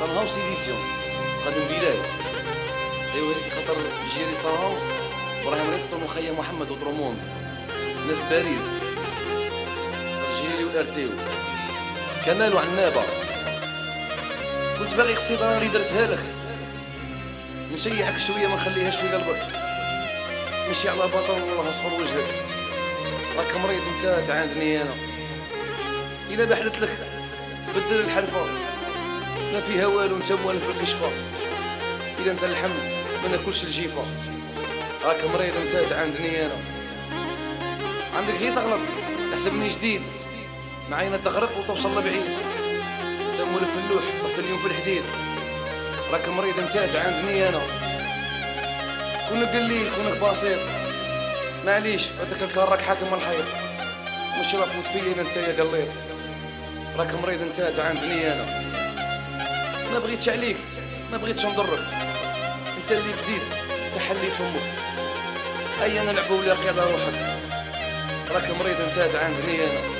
صن هاوس ايديسيون قدم بلاد أيوا هذيك خاطر جيري صن هاوس. إبراهيم ريفتون وخيا محمد وطرومون ناس باريس. جيري والارتيو كمال وعنابه كنت باغي قصيدة اللي درتها لك. نشيعك شوية ما نخليهاش في قلبك. مشي على بطل والله اصفر وجهك. راك مريض انت تعاندني أنا. إلا بحلت لك بدل الحرفة. ما فيها والو انت موالف بالكشفه إذا انت الحم ما ناكلش الجيفه راك مريض انت تعاندني أنا. عندك غير تغلط تحسبني جديد. معايا تغرق وتوصل لبعيد انت مولف في اللوح حط اليوم في الحديد. راك مريض انت تعاندني أنا. كونك قليل كونك بسيط. معليش هذاك الكار راك حاكم الحيط. مش راه فوت فيا انت يا قليل. راك مريض انت تعاندني أنا. ما بغيتش عليك ما بغيتش نضرك. انت اللي بديت تحليت فمك. أي أنا نلعبوا ولا قيادة روحك راك مريض انت تعاندني أنا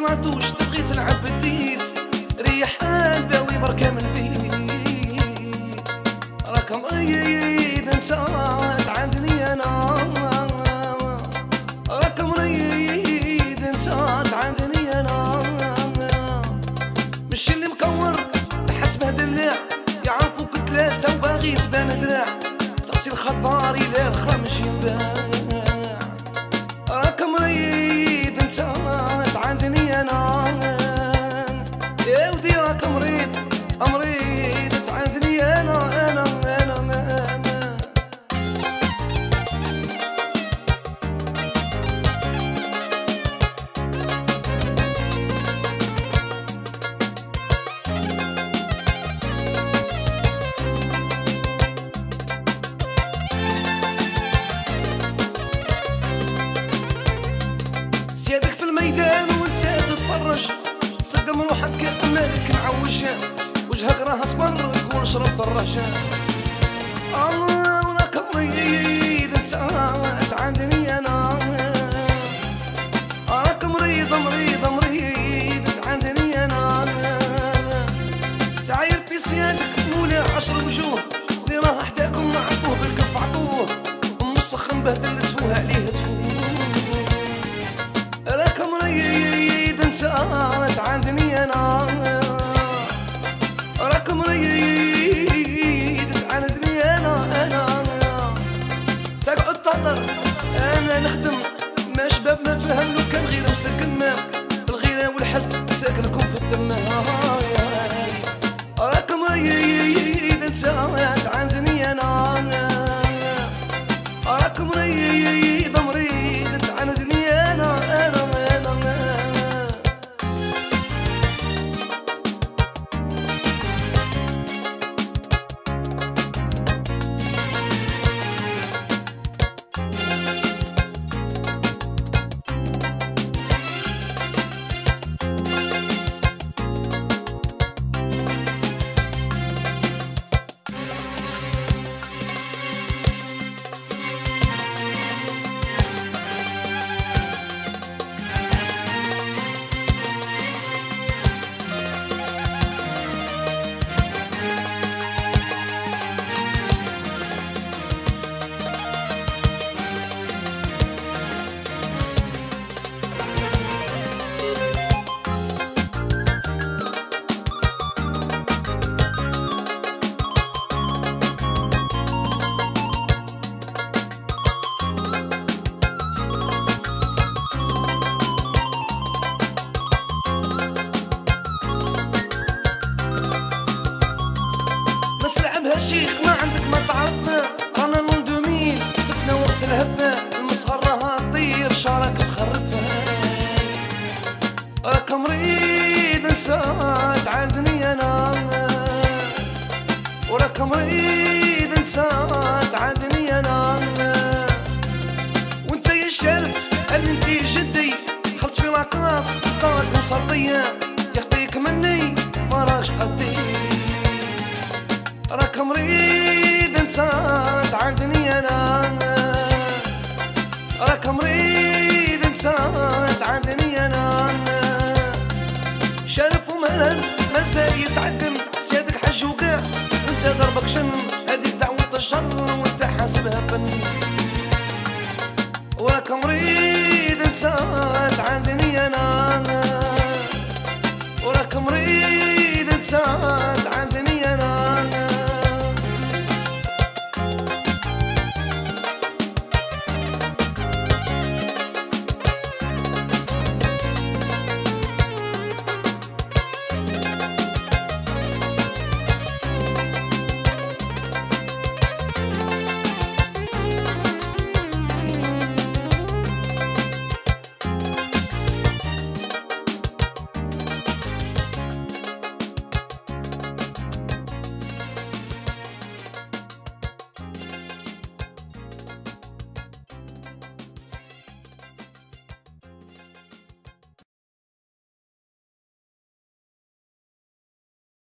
عمري ما توش تبغي تلعب بالديس ريحان بركه من الفيس راك مريض انت تعاندني أنا راك مريض انت تعاندني أنا مش اللي مكور تحس به دلاع يعرفوك ثلاثة وباغي تبان دراع تغسل خضاري لا الخمج ينباع راك مريض انت يا ودي راك مريض مريض تعاندني أنا أنا أنا أنا. سيادك في وانت تتفرج. خدم روحك مالك معوشان وجهك راه أصبر قول شرب الرهجان وراك مريض انت عندني أنا. راك مريض مريض مريض عندني أنا. تعاير في صيادك مولا عشر وجوه. اللي راه حداكم عطوه بالكف عطوه. مسخن به تلتفوه عليه تفوه. ساعات عندني أنا راك ريد تعاندني أنا أنا تقعد تهضر أنا نخدم. ما شباب ما فهم لو كان غير مسكن ما الغيرة والحزن ساكنكم في الدم راك مريد انت تعاند راك مريض أنت تعادني أنا. وراك مريض أنت تعادني أنا. وأنت يا الشرف هل أنت جدي؟ دخلت في لاكلاس طارك مصدية يخطيك مني ما راكش قدي. راك مريض أنت تعادني أنا. راك مريض أنت تعادني أنا. شرف وملل مازال يتعدم سيادك حج وقع وانت ضربك شن هذيك دعوة الشر وانت حاسبها فن. وراك مريض انت تعادني